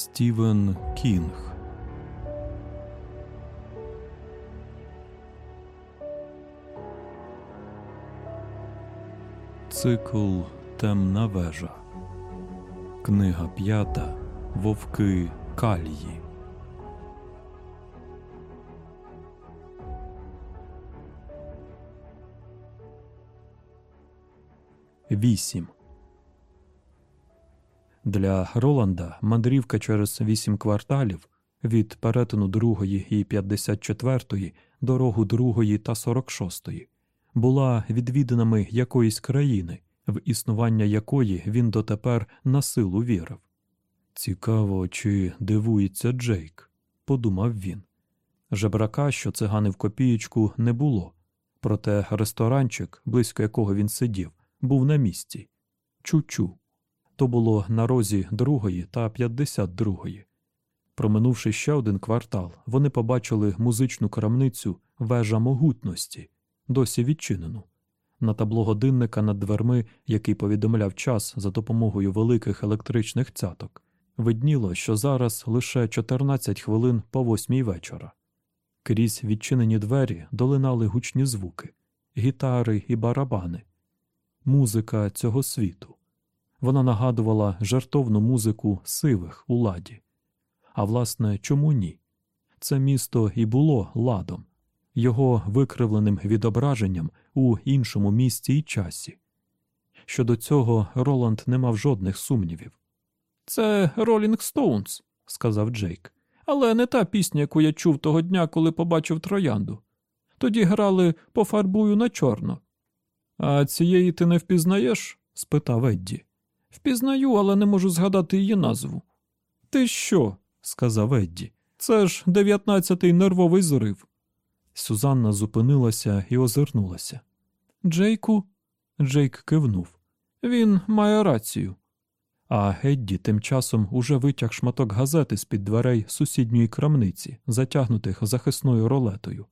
Стівен Кінг. Цикл Темна вежа. Книга п'ята. Вовки Калії. Вісім. Для Роланда мандрівка через вісім кварталів від перетину другої і 54-ї дорогу другої та 46-ї була відвідинами якоїсь країни, в існування якої він дотепер на силу вірив. Цікаво, чи дивується Джейк, подумав він. Жебрака, що цигани в копієчку, не було, проте ресторанчик, близько якого він сидів, був на місці. Чу-чу. То було на розі другої та 52-ї. Проминувши ще один квартал, вони побачили музичну крамницю вежа могутності, досі відчинену. На табло годинника над дверми, який повідомляв час за допомогою великих електричних цяток, видніло, що зараз лише 14 хвилин по восьмій вечора. Крізь відчинені двері долинали гучні звуки, гітари і барабани, музика цього світу. Вона нагадувала жартовну музику сивих у ладі. А власне, чому ні? Це місто і було ладом, його викривленим відображенням у іншому місці і часі. Щодо цього Роланд не мав жодних сумнівів. Це Ролінг Стоунс, сказав Джейк, але не та пісня, яку я чув того дня, коли побачив троянду. Тоді грали пофарбую на чорно. А цієї ти не впізнаєш? спитав Едді. Впізнаю, але не можу згадати її назву. Ти що? сказав Едді. Це ж дев'ятнадцятий нервовий зрив. Сюзанна зупинилася і озирнулася. Джейку? Джейк кивнув. Він має рацію. А Едді тим часом уже витяг шматок газети з під дверей сусідньої крамниці, затягнутих захисною ролетою.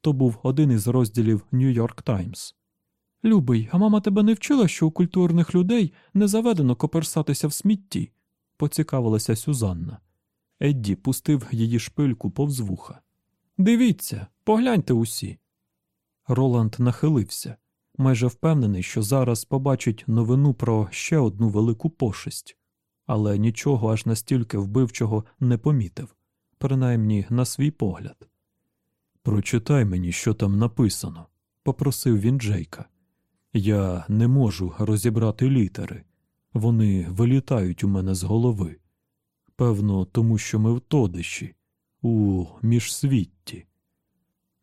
То був один із розділів Нью-Йорк Таймс. Любий, а мама тебе не вчила, що у культурних людей не заведено коперсатися в смітті, поцікавилася Сюзанна. Едді пустив її шпильку повз вуха. Дивіться, погляньте усі. Роланд нахилився, майже впевнений, що зараз побачить новину про ще одну велику пошесть, але нічого аж настільки вбивчого не помітив, принаймні на свій погляд. Прочитай мені, що там написано, попросив він Джейка. Я не можу розібрати літери. Вони вилітають у мене з голови. Певно, тому що ми в тодиші, у міжсвітті.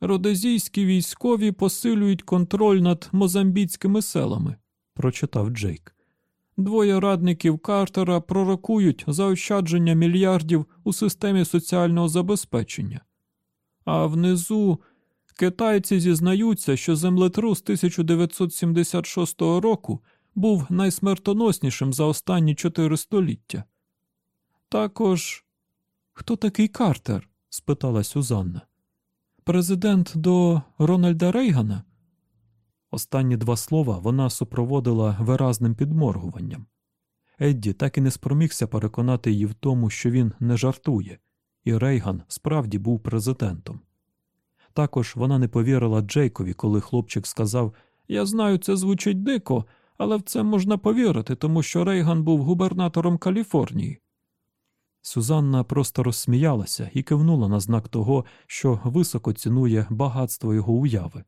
Родезійські військові посилюють контроль над мозамбіцькими селами, прочитав Джейк. Двоє радників Картера пророкують заощадження мільярдів у системі соціального забезпечення. А внизу Китайці зізнаються, що землетрус 1976 року був найсмертоноснішим за останні чотири століття. Також хто такий Картер? спитала Сюзанна. Президент до Рональда Рейгана? Останні два слова вона супроводила виразним підморгуванням. Едді так і не спромігся переконати її в тому, що він не жартує, і Рейган справді був президентом. Також вона не повірила Джейкові, коли хлопчик сказав Я знаю, це звучить дико, але в це можна повірити, тому що Рейган був губернатором Каліфорнії. Сюзанна просто розсміялася і кивнула на знак того, що високо цінує багатство його уяви.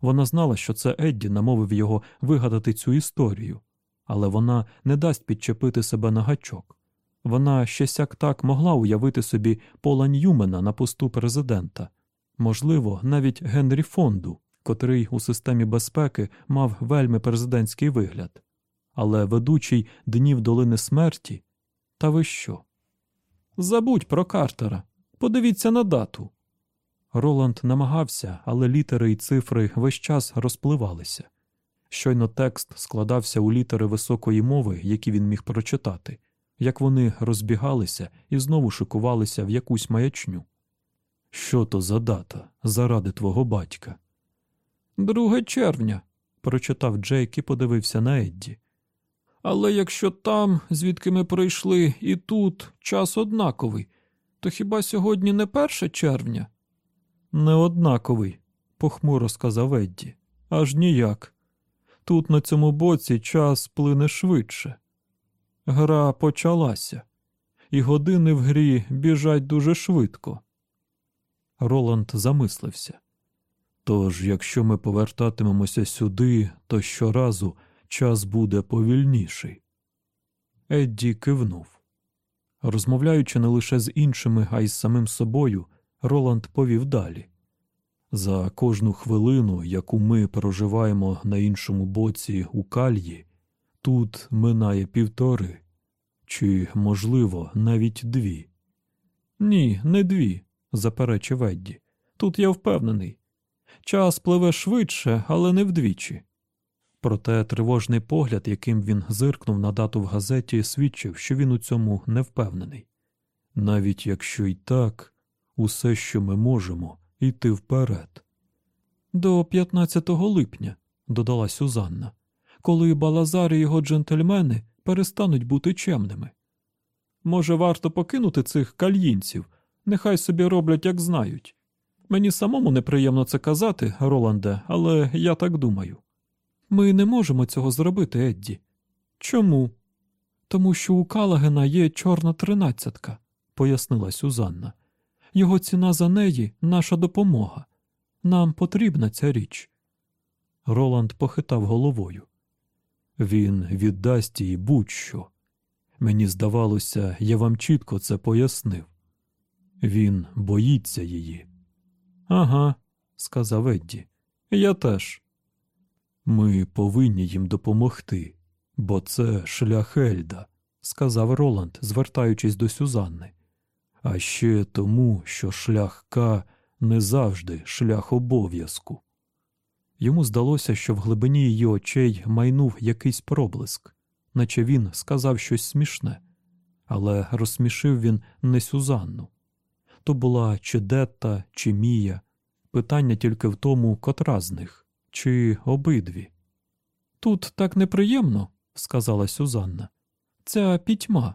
Вона знала, що це Едді намовив його вигадати цю історію, але вона не дасть підчепити себе на гачок. Вона ще сяк так могла уявити собі Пола Ньюмена на посту президента можливо, навіть Генрі Фонду, котрий у системі безпеки мав вельми президентський вигляд, але ведучий днів долини смерті. Та ви що? Забудь про Картера, подивіться на дату. Роланд намагався, але літери і цифри весь час розпливалися. Щойно текст складався у літери високої мови, які він міг прочитати, як вони розбігалися і знову шикувалися в якусь маячню. Що то за дата заради твого батька? Друге червня, прочитав Джейк і подивився на Едді. Але якщо там, звідки ми прийшли, і тут час однаковий, то хіба сьогодні не перше червня? Не однаковий, похмуро сказав Едді. Аж ніяк. Тут на цьому боці час плине швидше. Гра почалася, і години в грі біжать дуже швидко. Роланд замислився. Тож, якщо ми повертатимемося сюди, то щоразу час буде повільніший. Едді кивнув. Розмовляючи не лише з іншими, а й з самим собою, Роланд повів далі. За кожну хвилину, яку ми проживаємо на іншому боці у кальї, тут минає півтори, чи, можливо, навіть дві. Ні, не дві, заперечив Едді. Тут я впевнений. Час пливе швидше, але не вдвічі. Проте тривожний погляд, яким він зиркнув на дату в газеті, свідчив, що він у цьому не впевнений. Навіть якщо й так, усе, що ми можемо, йти вперед. До 15 липня, додала Сюзанна, коли Балазар і його джентльмени перестануть бути чемними. Може, варто покинути цих кальїнців, нехай собі роблять, як знають. Мені самому неприємно це казати, Роланде, але я так думаю. Ми не можемо цього зробити, Едді. Чому? Тому що у Калагена є чорна тринадцятка, пояснила Сюзанна. Його ціна за неї наша допомога. Нам потрібна ця річ. Роланд похитав головою. Він віддасть їй будь-що. Мені здавалося, я вам чітко це пояснив. Він боїться її. Ага, сказав Едді. Я теж. Ми повинні їм допомогти, бо це шлях Ельда, сказав Роланд, звертаючись до Сюзанни. А ще тому, що шлях К не завжди шлях обов'язку. Йому здалося, що в глибині її очей майнув якийсь проблиск, наче він сказав щось смішне, але розсмішив він не Сюзанну. То була чи Детта, чи Мія, питання тільки в тому, котра з них, чи обидві. Тут так неприємно, сказала Сюзанна. Ця пітьма.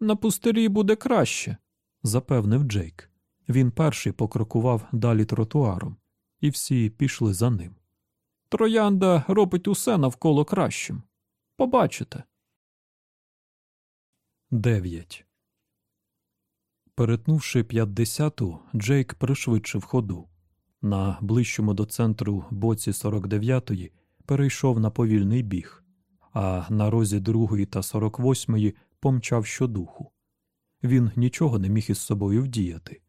На пустирі буде краще, запевнив Джейк. Він перший покрокував далі тротуаром, і всі пішли за ним. Троянда робить усе навколо кращим. Побачите. 9. Перетнувши п'ятдесяту, Джейк пришвидшив ходу. На ближчому до центру боці 49-ї перейшов на повільний біг, а на розі 2-ї та 48-ї помчав щодуху. Він нічого не міг із собою вдіяти.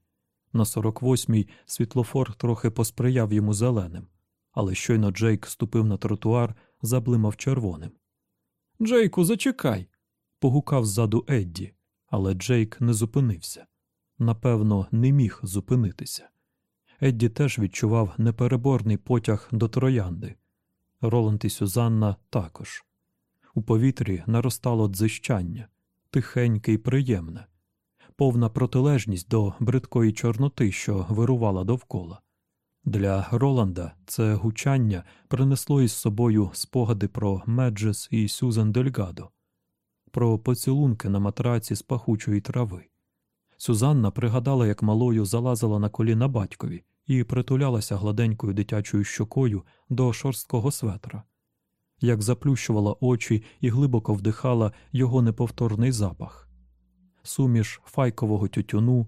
На 48-й світлофор трохи посприяв йому зеленим, але щойно Джейк ступив на тротуар, заблимав червоним. Джейку, зачекай. погукав ззаду Едді, але Джейк не зупинився. Напевно, не міг зупинитися. Едді теж відчував непереборний потяг до троянди. Роланд і Сюзанна також. У повітрі наростало дзищання, тихеньке і приємне, повна протилежність до бридкої чорноти, що вирувала довкола. Для Роланда це гучання принесло із собою спогади про Меджес і Сюзан Дельгадо, про поцілунки на матраці з пахучої трави. Сюзанна пригадала, як малою залазила на коліна батькові і притулялася гладенькою дитячою щокою до шорсткого светра, як заплющувала очі і глибоко вдихала його неповторний запах, суміш файкового тютюну,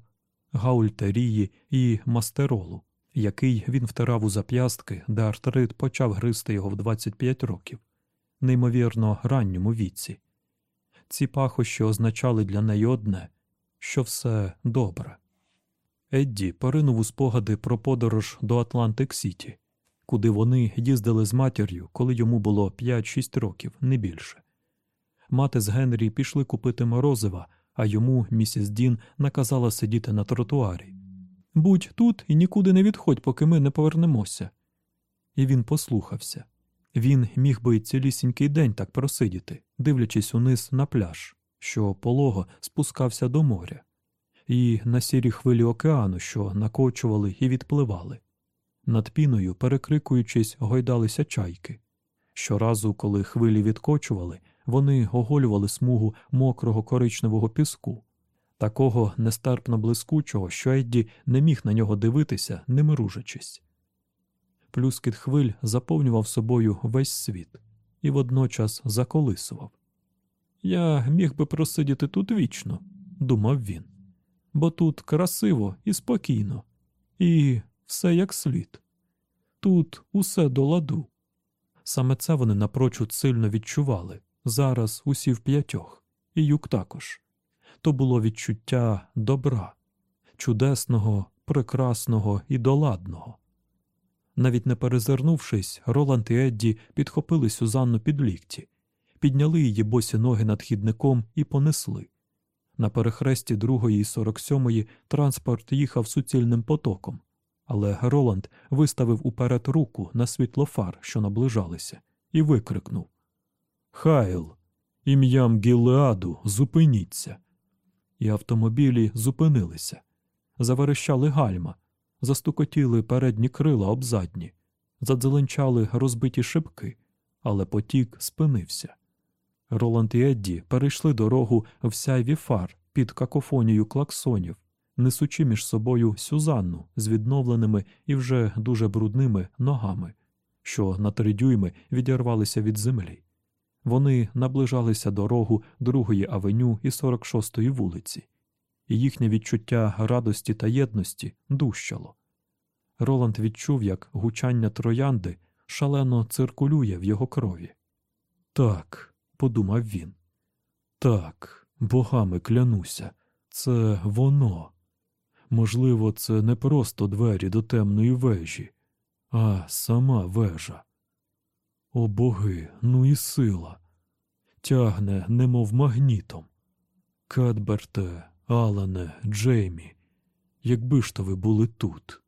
гаультерії і мастеролу, який він втирав у зап'ястки, де артрит почав гризти його в 25 років, неймовірно ранньому віці. Ці пахощі означали для неї одне що все добре. Едді поринув у спогади про подорож до Атлантик Сіті, куди вони їздили з матір'ю, коли йому було 5-6 років, не більше. Мати з Генрі пішли купити морозива, а йому місіс Дін наказала сидіти на тротуарі. Будь тут і нікуди не відходь, поки ми не повернемося. І він послухався. Він міг би цілісінький день так просидіти, дивлячись униз на пляж, що полого спускався до моря і на сірі хвилі океану, що накочували і відпливали. Над піною, перекрикуючись, гойдалися чайки. Щоразу, коли хвилі відкочували, Вони оголювали смугу мокрого коричневого піску, такого нестерпно блискучого, що Едді не міг на нього дивитися, не мружачись. Плюскіт хвиль заповнював собою весь світ і водночас заколисував. Я міг би просидіти тут вічно, думав він, бо тут красиво і спокійно, і все як слід. Тут усе до ладу. Саме це вони напрочуд сильно відчували зараз усі в п'ятьох, і юк також. То було відчуття добра, чудесного, прекрасного і доладного. Навіть не перезирнувшись, Роланд і Едді підхопили Сюзанну під лікті, підняли її босі ноги над хідником і понесли. На перехресті другої і сорок сьомої транспорт їхав суцільним потоком, але Роланд виставив уперед руку на світло фар, що наближалися, і викрикнув Хайл, ім'ям Гілеаду, зупиніться. І автомобілі зупинилися, заверещали гальма, застукотіли передні крила об задні, задзеленчали розбиті шибки, але потік спинився. Роланд і Едді перейшли дорогу в сяйві фар під какофонію клаксонів, несучи між собою Сюзанну з відновленими і вже дуже брудними ногами, що на три дюйми відірвалися від землі. Вони наближалися дорогу Другої авеню і 46-ї вулиці, і їхнє відчуття радості та єдності дужчало. Роланд відчув, як гучання троянди шалено циркулює в його крові. Так, подумав він. Так, богами клянуся, це воно. Можливо, це не просто двері до темної вежі, а сама вежа. О боги, ну і сила. Тягне, немов магнітом. Кадберте, Алане, Джеймі, якби ж то ви були тут.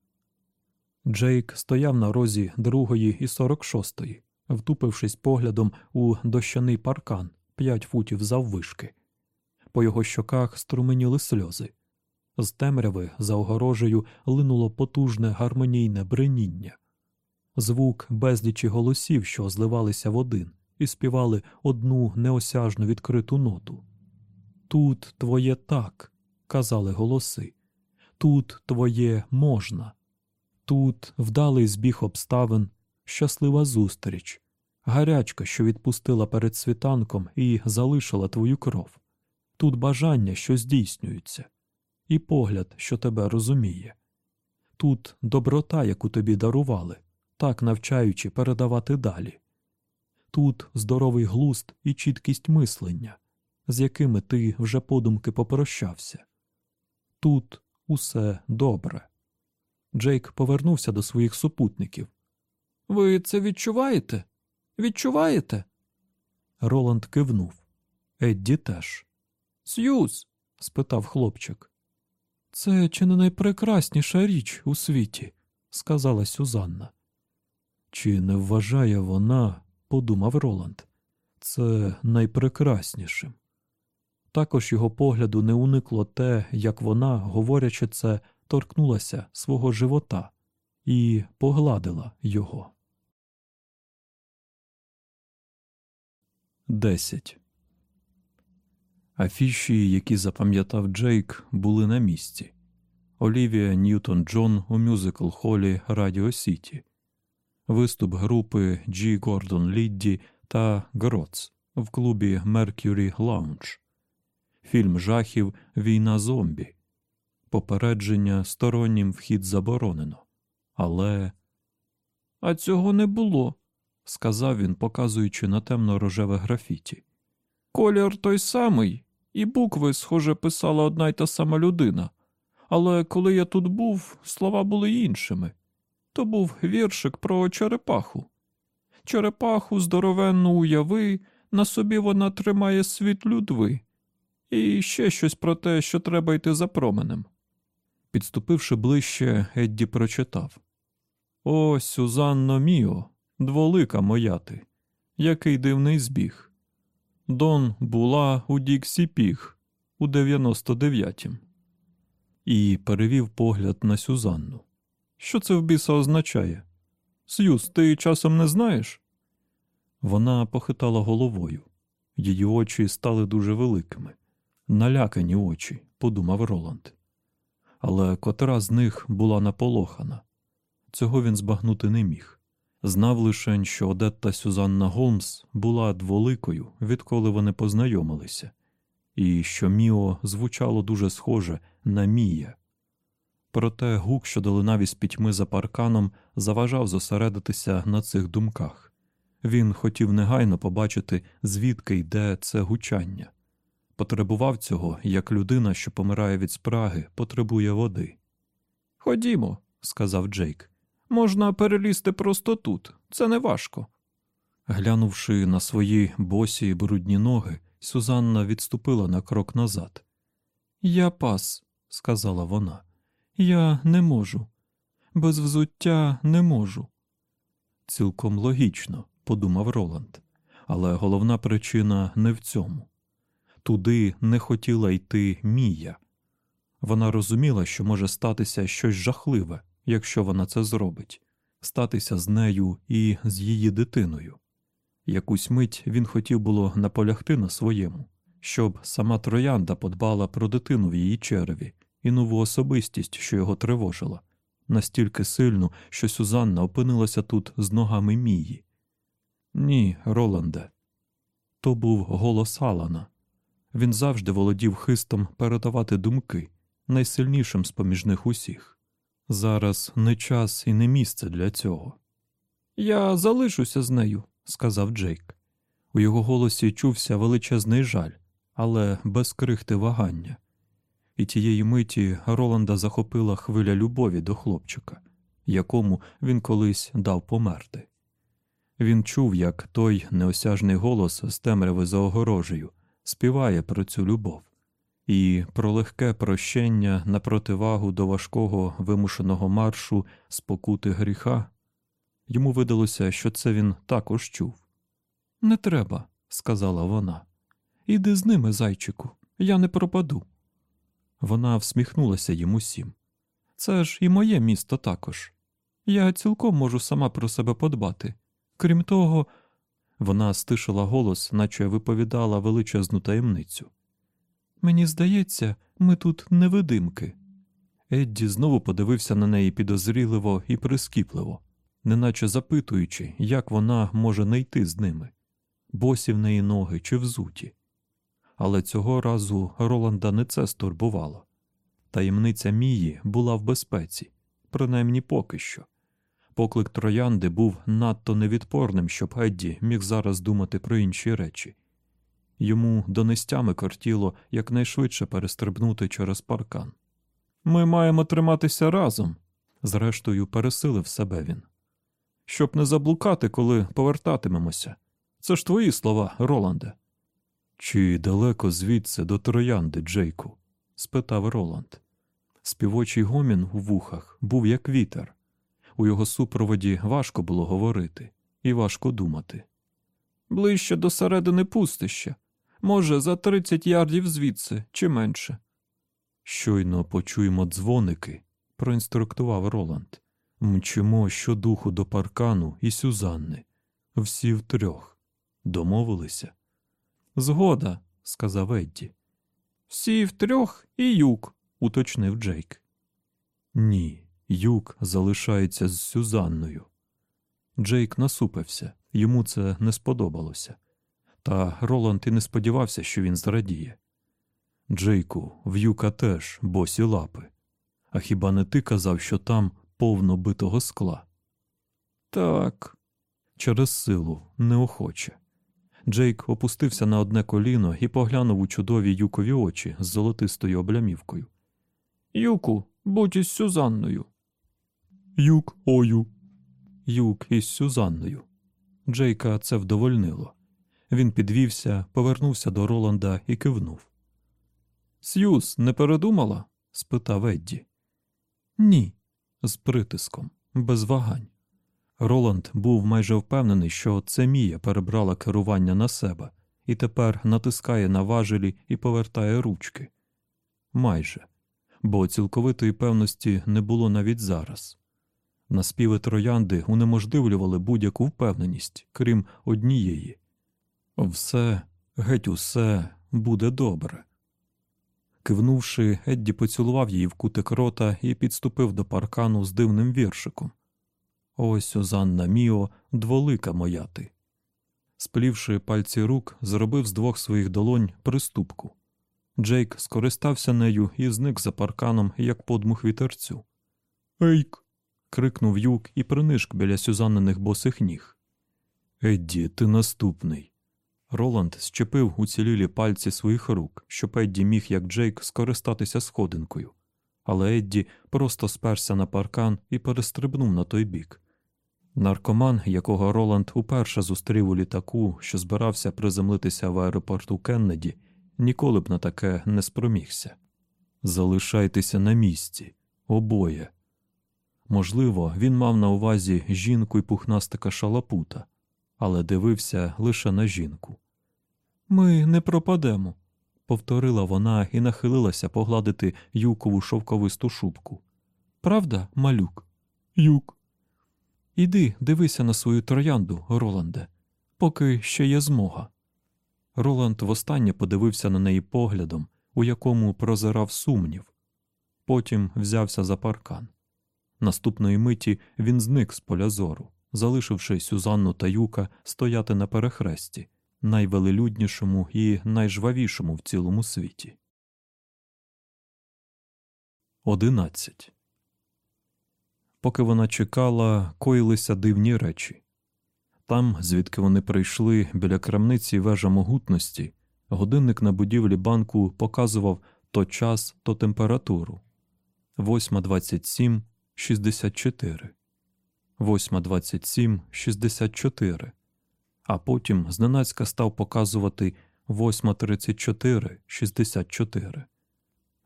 Джейк стояв на розі другої і сорок шостої, втупившись поглядом у дощаний паркан п'ять футів заввишки. По його щоках струменіли сльози. З темряви за огорожею линуло потужне гармонійне бреніння, звук безлічі голосів, що зливалися в один, і співали одну неосяжну відкриту ноту. Тут твоє так, казали голоси, тут твоє можна, тут вдалий збіг обставин, щаслива зустріч, гарячка, що відпустила перед світанком і залишила твою кров, тут бажання, що здійснюються, і погляд, що тебе розуміє. Тут доброта, яку тобі дарували, так навчаючи передавати далі. Тут здоровий глуст і чіткість мислення, з якими ти вже подумки попрощався. Тут усе добре. Джейк повернувся до своїх супутників. Ви це відчуваєте? Відчуваєте? Роланд кивнув. Едді теж. Сьюз? спитав хлопчик. Це чи не найпрекрасніша річ у світі, сказала Сюзанна. Чи не вважає вона, подумав Роланд, це найпрекраснішим. Також його погляду не уникло те, як вона, говорячи це, торкнулася свого живота і погладила його. Десять. Афіші, які запам'ятав Джейк, були на місці. Олівія Ньютон Джон у мюзикл холі Радіо Сіті, виступ групи Джі Гордон Лідді та Гроц в клубі Mercury Lounge, фільм жахів Війна зомбі, попередження стороннім вхід заборонено. Але. А цього не було, сказав він, показуючи на темно рожеве графіті. Колір той самий, і букви, схоже, писала одна й та сама людина. Але коли я тут був, слова були іншими. То був віршик про черепаху. Черепаху здоровенну уяви, на собі вона тримає світ людви, і ще щось про те, що треба йти за променем. Підступивши ближче, Едді прочитав О, Сюзанно Міо, дволика моя ти, який дивний збіг. Дон була у Діксі Піг у 99-м. І перевів погляд на Сюзанну. Що це в біса означає? Сюз, ти часом не знаєш? Вона похитала головою. Її очі стали дуже великими. Налякані очі, подумав Роланд. Але котра з них була наполохана. Цього він збагнути не міг. Знав лише, що Одетта Сюзанна Голмс була дволикою, відколи вони познайомилися, і що Міо звучало дуже схоже на Мія. Проте гук, що долинав із пітьми за парканом, заважав зосередитися на цих думках. Він хотів негайно побачити, звідки йде це гучання. Потребував цього, як людина, що помирає від спраги, потребує води. Ходімо, сказав Джейк. Можна перелізти просто тут, це не важко. Глянувши на свої босі й брудні ноги, Сюзанна відступила на крок назад. Я пас, сказала вона. Я не можу. Без взуття не можу. Цілком логічно, подумав Роланд, але головна причина не в цьому. Туди не хотіла йти Мія. Вона розуміла, що може статися щось жахливе, якщо вона це зробить, статися з нею і з її дитиною. Якусь мить він хотів було наполягти на своєму, щоб сама троянда подбала про дитину в її череві і нову особистість, що його тривожила, настільки сильну, що Сюзанна опинилася тут з ногами Мії. Ні, Роланде. То був голос Алана. Він завжди володів хистом передавати думки, найсильнішим з поміж них усіх. Зараз не час і не місце для цього. Я залишуся з нею, сказав Джейк. У його голосі чувся величезний жаль, але без крихти вагання. І тієї миті Роланда захопила хвиля любові до хлопчика, якому він колись дав померти. Він чув, як той неосяжний голос з темряви за огорожею співає про цю любов і про легке прощення на противагу до важкого вимушеного маршу спокути гріха. Йому видалося, що це він також чув. Не треба, сказала вона. Іди з ними, зайчику, я не пропаду. Вона всміхнулася їм усім. Це ж і моє місто також. Я цілком можу сама про себе подбати. Крім того, вона стишила голос, наче виповідала величезну таємницю. Мені здається, ми тут невидимки. Едді знову подивився на неї підозріливо і прискіпливо, неначе запитуючи, як вона може не йти з ними, босі в неї ноги чи взуті. Але цього разу Роланда не це стурбувало. Таємниця Мії була в безпеці, принаймні поки що. Поклик троянди був надто невідпорним, щоб Едді міг зараз думати про інші речі. Йому донестями кортіло якнайшвидше перестрибнути через паркан. Ми маємо триматися разом, зрештою, пересилив себе він. Щоб не заблукати, коли повертатимемося. Це ж твої слова, Роланде. Чи далеко звідси до троянди, Джейку? спитав Роланд. Співочий гомін у вухах був як вітер. У його супроводі важко було говорити і важко думати. Ближче до середини пустища, може, за тридцять ярдів звідси чи менше. Щойно почуємо дзвоники, проінструктував Роланд. Мчимо щодуху до паркану і Сюзанни. Всі втрьох. Домовилися. Згода, сказав Едді. Всі втрьох і юк, уточнив Джейк. Ні, юк залишається з Сюзанною. Джейк насупився, йому це не сподобалося. Та Роланд і не сподівався, що він зрадіє. Джейку, в юка теж босі лапи. А хіба не ти казав, що там повно битого скла? Так, через силу, неохоче. Джейк опустився на одне коліно і поглянув у чудові юкові очі з золотистою облямівкою. Юку, будь із Сюзанною. Юк ою. Юк із Сюзанною. Джейка це вдовольнило. Він підвівся, повернувся до Роланда і кивнув. Сьюз не передумала? спитав Едді. Ні, з притиском, без вагань. Роланд був майже впевнений, що це Мія перебрала керування на себе і тепер натискає на важелі і повертає ручки. Майже, бо цілковитої певності не було навіть зараз. Наспіви троянди унеможливлювали будь-яку впевненість, крім однієї. Все, Геть усе буде добре. Кивнувши, Едді поцілував її в кутик рота і підступив до паркану з дивним віршиком. Ось Сюзанна Міо, дволика моя ти. Сплівши пальці рук, зробив з двох своїх долонь приступку. Джейк скористався нею і зник за парканом, як подмух вітерцю. Ейк. крикнув юк і принишк біля Сюзанниних босих ніг. Едді, ти наступний. Роланд щепив уцілілі пальці своїх рук, щоб Едді міг, як Джейк, скористатися сходинкою. Але Едді просто сперся на паркан і перестрибнув на той бік. Наркоман, якого Роланд уперше зустрів у літаку, що збирався приземлитися в аеропорту Кеннеді, ніколи б на таке не спромігся. Залишайтеся на місці, обоє. Можливо, він мав на увазі жінку і пухнастика шалапута, але дивився лише на жінку. Ми не пропадемо, повторила вона і нахилилася погладити юкову шовковисту шубку. Правда, малюк? Юк. Іди, дивися на свою троянду, Роланде, поки ще є змога. Роланд востаннє подивився на неї поглядом, у якому прозирав сумнів. Потім взявся за паркан. Наступної миті він зник з поля зору, залишивши Сюзанну та Юка стояти на перехресті, найвелелюднішому і найжвавішому в цілому світі. Одинадцять. Поки вона чекала, коїлися дивні речі. Там, звідки вони прийшли біля крамниці вежа могутності, годинник на будівлі банку показував то час, то температуру 8.27, 64, 8.27, 64, а потім зненацька став показувати 8.34, 64.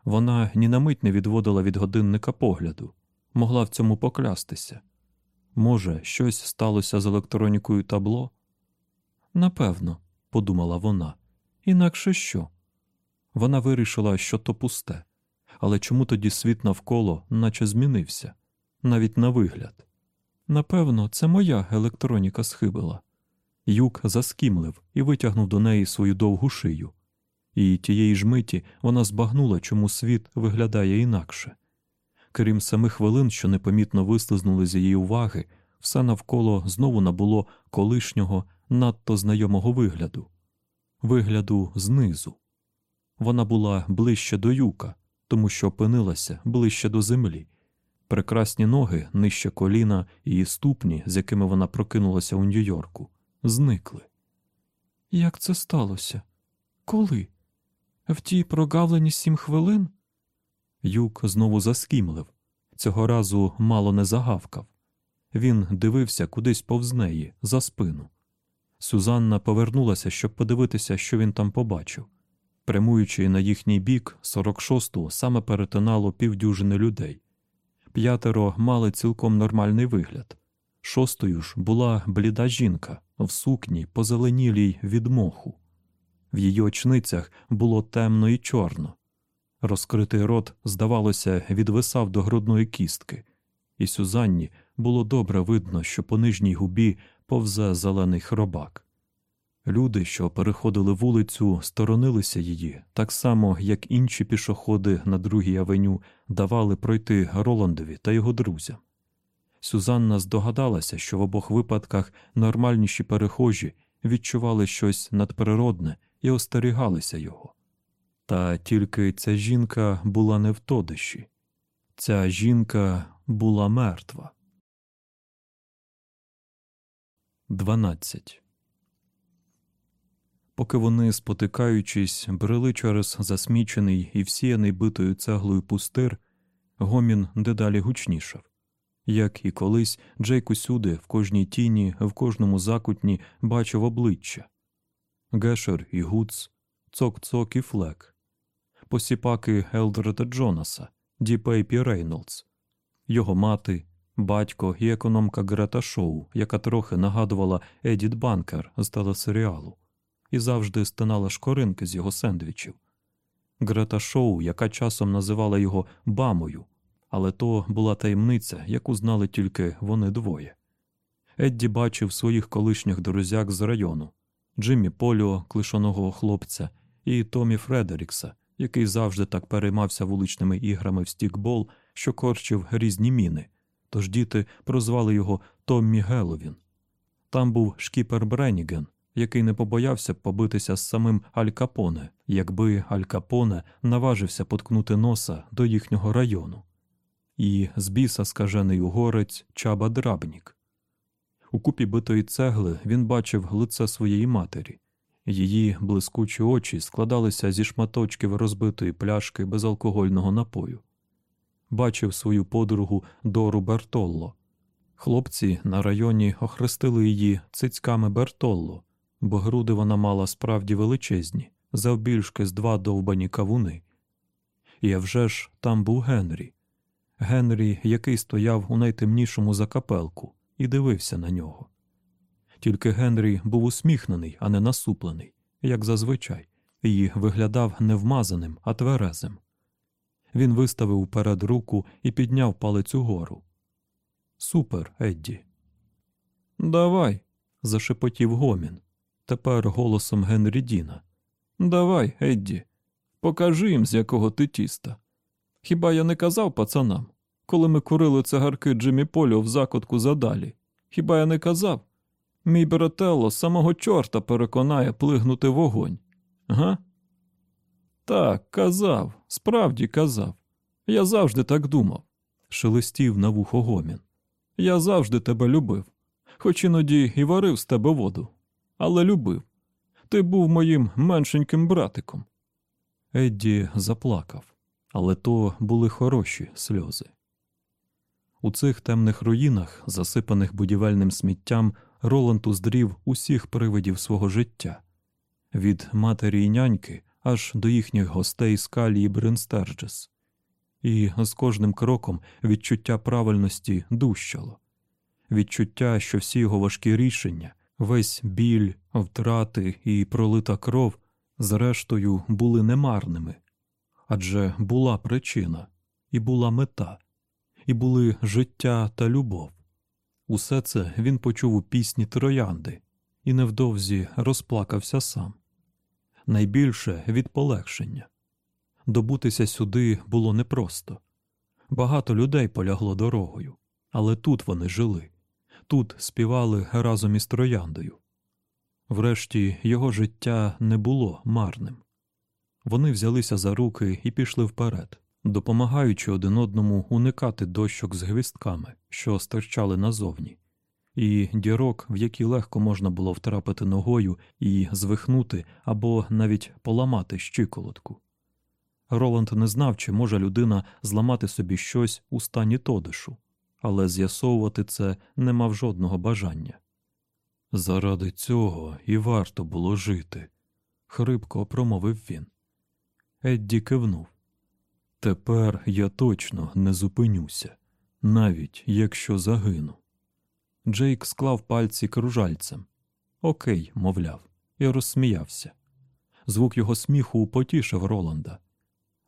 Вона ні на мить не відводила від годинника погляду, могла в цьому поклястися. Може, щось сталося з електронікою табло? Напевно, подумала вона. Інакше що? Вона вирішила, що то пусте, але чому тоді світ навколо наче змінився, навіть на вигляд. Напевно, це моя електроніка схибила. Юк заскімлив і витягнув до неї свою довгу шию, і тієї ж миті вона збагнула, чому світ виглядає інакше. Крім самих хвилин, що непомітно вислизнули з її уваги, все навколо знову набуло колишнього надто знайомого вигляду, вигляду знизу. Вона була ближче до юка, тому що опинилася ближче до землі. Прекрасні ноги нижче коліна і ступні, з якими вона прокинулася у Нью-Йорку, зникли. Як це сталося? Коли? В тій прогавлені сім хвилин? Юк знову заскімлив, цього разу мало не загавкав. Він дивився кудись повз неї, за спину. Сюзанна повернулася, щоб подивитися, що він там побачив. Прямуючи на їхній бік, 46-ту саме перетинало півдюжини людей. П'ятеро мали цілком нормальний вигляд. Шостою ж була бліда жінка в сукні, позеленілій від моху. В її очницях було темно і чорно. Розкритий рот, здавалося, відвисав до грудної кістки, і Сюзанні було добре видно, що по нижній губі повзе зелений хробак. Люди, що переходили вулицю, сторонилися її, так само, як інші пішоходи на другій авеню давали пройти Роландові та його друзям. Сюзанна здогадалася, що в обох випадках нормальніші перехожі відчували щось надприродне і остерігалися його. Та тільки ця жінка була не в тодиші, ця жінка була мертва. 12. Поки вони, спотикаючись, брели через засмічений і всіяний битою цеглою пустир, гомін дедалі гучнішав. Як і колись, Джейк усюди, в кожній тіні, в кожному закутні бачив обличчя Гешер і Гуц, Цок-Цок і Флек, посіпаки Елдреда Джонаса, Діпейп і Рейнолдс, його мати, батько і економка Грета Шоу, яка трохи нагадувала Едіт Банкер з телесеріалу, і завжди стинала шкоринки з його сендвічів. Грета Шоу, яка часом називала його Бамою, але то була таємниця, яку знали тільки вони двоє. Едді бачив своїх колишніх друзяк з району Джиммі Поліо, клишоного хлопця, і Томі Фредерікса, який завжди так переймався вуличними іграми в стікбол, що корчив різні міни, тож діти прозвали його Томмі Геловін. Там був шкіпер Бреніген, який не побоявся побитися з самим Аль Капоне, якби Аль Капоне наважився поткнути носа до їхнього району, і з біса скажений угорець Чаба Драбнік. У купі битої цегли він бачив лице своєї матері. Її блискучі очі складалися зі шматочків розбитої пляшки безалкогольного напою. Бачив свою подругу Дору Бертолло. Хлопці на районі охрестили її цицьками Бертолло, бо груди вона мала справді величезні, завбільшки з два довбані кавуни. І вже ж там був Генрі. Генрі, який стояв у найтемнішому закапелку, і дивився на нього. Тільки Генрі був усміхнений, а не насуплений, як зазвичай, і виглядав не вмазаним, а тверезим. Він виставив вперед руку і підняв палець угору. Супер, Едді. Давай. зашепотів гомін. Тепер голосом Генрі Діна. Давай, Едді, покажи їм, з якого ти тіста. Хіба я не казав пацанам, коли ми курили цигарки Джиммі Поліо в закутку задалі? Хіба я не казав? Мій брателло самого чорта переконає плигнути вогонь. Га? Так, казав, справді казав. Я завжди так думав, шелестів на вухо гомін. Я завжди тебе любив, хоч іноді і варив з тебе воду, але любив. Ти був моїм меншеньким братиком. Едді заплакав, але то були хороші сльози. У цих темних руїнах, засипаних будівельним сміттям, Роланд уздрів усіх привидів свого життя від матері й няньки аж до їхніх гостей з Калі і Бринстерджес. І з кожним кроком відчуття правильності дужчало, відчуття, що всі його важкі рішення, весь біль, втрати і пролита кров, зрештою, були немарними адже була причина, і була мета, і були життя та любов. Усе це він почув у пісні Троянди і невдовзі розплакався сам. Найбільше від полегшення. Добутися сюди було непросто. Багато людей полягло дорогою, але тут вони жили, тут співали разом із трояндою. Врешті його життя не було марним. Вони взялися за руки і пішли вперед, допомагаючи один одному уникати дощок з гвістками, що стирчали назовні, і дірок, в які легко можна було втрапити ногою і звихнути або навіть поламати щиколотку. Роланд не знав, чи може людина зламати собі щось у стані тодишу, але з'ясовувати це не мав жодного бажання. Заради цього і варто було жити, хрипко промовив він. Едді кивнув. Тепер я точно не зупинюся, навіть якщо загину. Джейк склав пальці кружальцем. Окей, мовляв, і розсміявся. Звук його сміху потішив Роланда.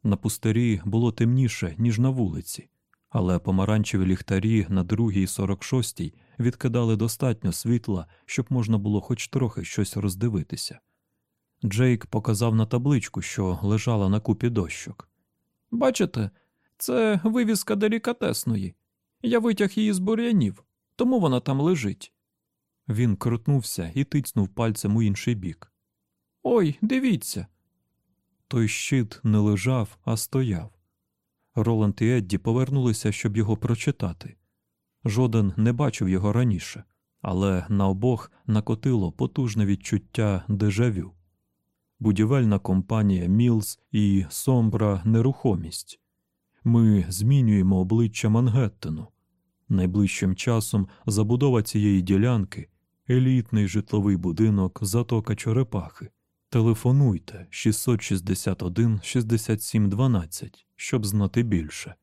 На пустирі було темніше, ніж на вулиці, але помаранчеві ліхтарі на другій сорок шостій відкидали достатньо світла, щоб можна було хоч трохи щось роздивитися. Джейк показав на табличку, що лежала на купі дощок. Бачите, це вивіска делікатесної. Я витяг її з бур'янів, тому вона там лежить. Він крутнувся і тицнув пальцем у інший бік. Ой, дивіться. Той щит не лежав, а стояв. Роланд і Едді повернулися, щоб його прочитати. Жоден не бачив його раніше, але на обох накотило потужне відчуття дежавю. Будівельна компанія Мілс і Сомбра нерухомість. Ми змінюємо обличчя Мангеттену. Найближчим часом забудова цієї ділянки елітний житловий будинок Затока Черепахи. Телефонуйте 661 67 12, щоб знати більше.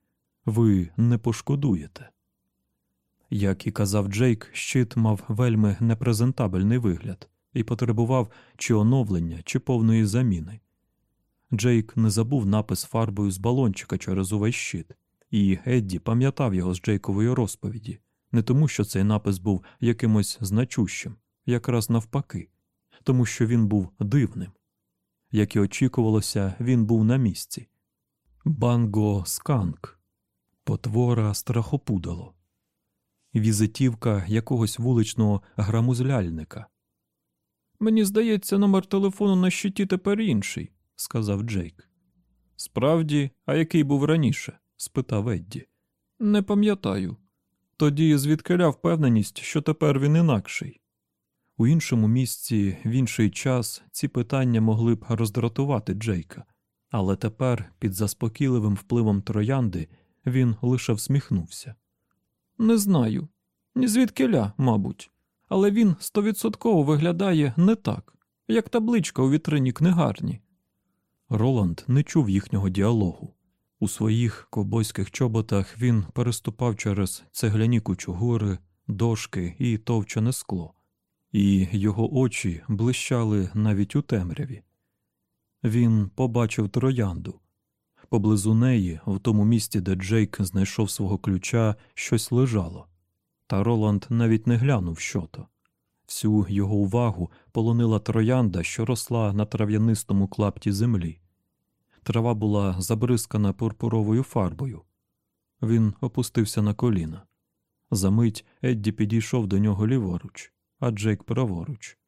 Ви не пошкодуєте. Як і казав Джейк, щит мав вельми непрезентабельний вигляд і потребував чи оновлення, чи повної заміни. Джейк не забув напис фарбою з балончика через увесь щит, і Едді пам'ятав його з Джейкової розповіді, не тому, що цей напис був якимось значущим, якраз навпаки тому що він був дивним. Як і очікувалося, він був на місці. Банго сканк, потвора страхопудало, візитівка якогось вуличного грамузляльника. Мені здається, номер телефону на щиті тепер інший, сказав Джейк. Справді, а який був раніше? спитав Едді. Не пам'ятаю. Тоді звідкиля впевненість, що тепер він інакший. У іншому місці, в інший час ці питання могли б роздратувати Джейка, але тепер, під заспокійливим впливом троянди, він лише всміхнувся. Не знаю. Звідкиля, мабуть, але він стовідсотково виглядає не так, як табличка у вітрині книгарні. Роланд не чув їхнього діалогу. У своїх ковбойських чоботах він переступав через цегляні кучугури, дошки і товчене скло, і його очі блищали навіть у темряві. Він побачив троянду. Поблизу неї, в тому місці, де Джейк знайшов свого ключа, щось лежало, та Роланд навіть не глянув, що то. Всю його увагу полонила троянда, що росла на трав'янистому клапті землі. Трава була забризкана пурпуровою фарбою. Він опустився на коліна. Замить Едді підійшов до нього ліворуч, а Джейк праворуч.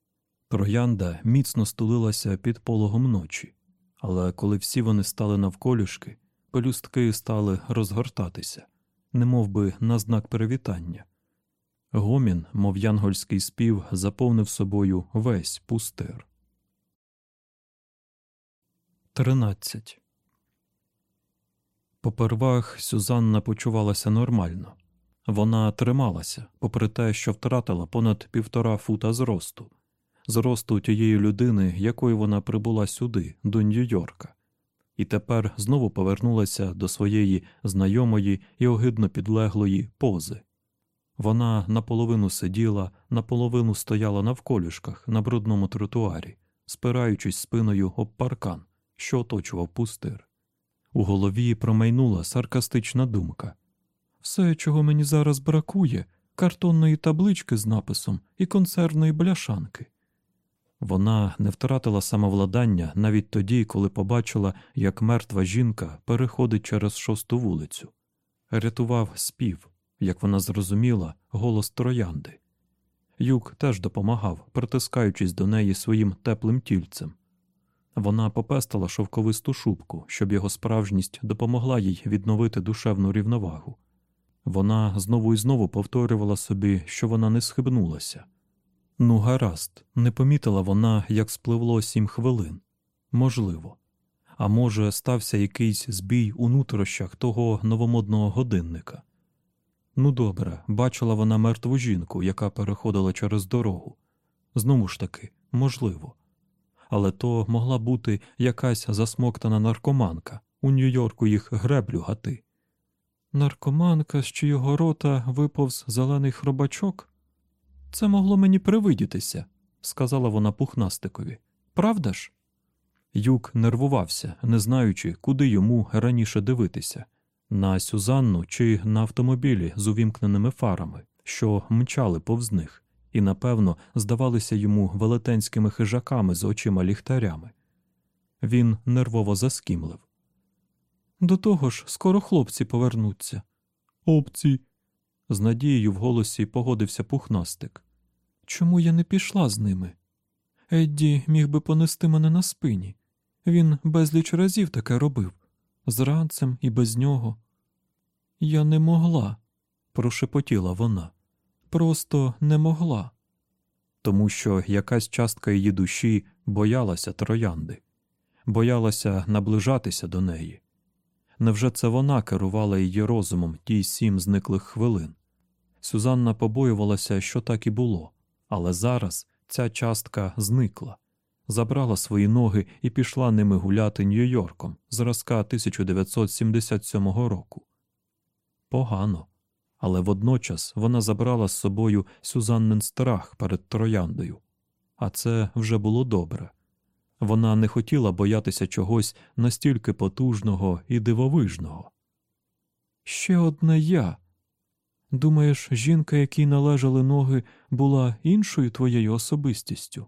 Троянда міцно стулилася під пологом ночі, але коли всі вони стали навколішки, пелюстки стали розгортатися, немов би на знак привітання. Гомін, мов янгольський спів, заповнив собою весь пустир. 13. Попервах Сюзанна почувалася нормально. Вона трималася, попри те, що втратила понад півтора фута зросту, зросту тієї людини, якою вона прибула сюди, до Нью-Йорка, і тепер знову повернулася до своєї знайомої і огидно підлеглої пози. Вона наполовину сиділа, наполовину стояла навколішках на брудному тротуарі, спираючись спиною об паркан, що оточував пустир. У голові промайнула саркастична думка все, чого мені зараз бракує, картонної таблички з написом і консервної бляшанки. Вона не втратила самовладання навіть тоді, коли побачила, як мертва жінка переходить через шосту вулицю. Рятував спів, як вона зрозуміла, голос троянди. Юк теж допомагав, притискаючись до неї своїм теплим тільцем. Вона попестила шовковисту шубку, щоб його справжність допомогла їй відновити душевну рівновагу. Вона знову і знову повторювала собі, що вона не схибнулася. Ну, гаразд, не помітила вона, як спливло сім хвилин. Можливо. А може, стався якийсь збій у нутрощах того новомодного годинника. Ну, добре, бачила вона мертву жінку, яка переходила через дорогу. Знову ж таки, можливо але то могла бути якась засмоктана наркоманка. У Нью-Йорку їх греблю гати. Наркоманка, з чиєго рота виповз зелений хробачок? Це могло мені привидітися, сказала вона пухнастикові. Правда ж? Юк нервувався, не знаючи, куди йому раніше дивитися на Сюзанну чи на автомобілі з увімкненими фарами, що мчали повз них і, напевно, здавалися йому велетенськими хижаками з очима ліхтарями. Він нервово заскімлив. До того ж, скоро хлопці повернуться. Опці. З надією в голосі погодився пухнастик. Чому я не пішла з ними? Едді міг би понести мене на спині. Він безліч разів таке робив з ранцем і без нього. Я не могла, прошепотіла вона просто не могла, тому що якась частка її душі боялася троянди, боялася наближатися до неї. Невже це вона керувала її розумом ті сім зниклих хвилин? Сюзанна побоювалася, що так і було, але зараз ця частка зникла, забрала свої ноги і пішла ними гуляти Нью-Йорком зразка 1977 року. Погано але водночас вона забрала з собою Сюзаннин страх перед трояндою, а це вже було добре. Вона не хотіла боятися чогось настільки потужного і дивовижного. Ще одне я. Думаєш, жінка, якій належали ноги, була іншою твоєю особистістю?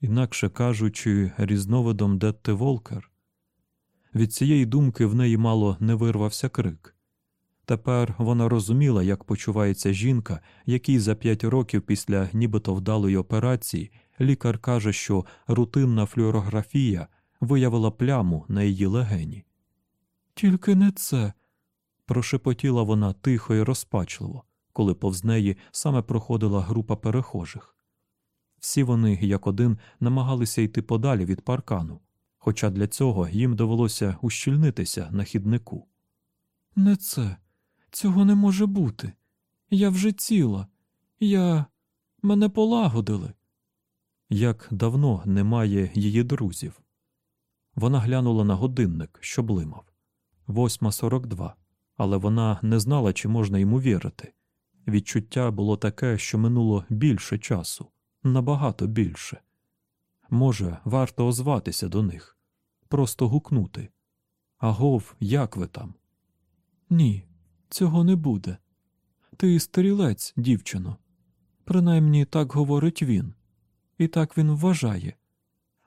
Інакше кажучи, різновидом Детти Волкер. Від цієї думки в неї мало не вирвався крик. Тепер вона розуміла, як почувається жінка, якій за п'ять років після нібито вдалої операції лікар каже, що рутинна флюорографія виявила пляму на її легені. Тільки не це. прошепотіла вона тихо і розпачливо, коли повз неї саме проходила група перехожих. Всі вони, як один, намагалися йти подалі від паркану, хоча для цього їм довелося ущільнитися на хіднику. Не це, цього не може бути. Я вже ціла. Я. мене полагодили. Як давно немає її друзів. Вона глянула на годинник, що блимав. Восьма сорок два, але вона не знала, чи можна йому вірити. Відчуття було таке, що минуло більше часу, набагато більше. Може, варто озватися до них, просто гукнути. Агов, як ви там? Ні, цього не буде. Ти стрілець, дівчино. Принаймні так говорить він, і так він вважає.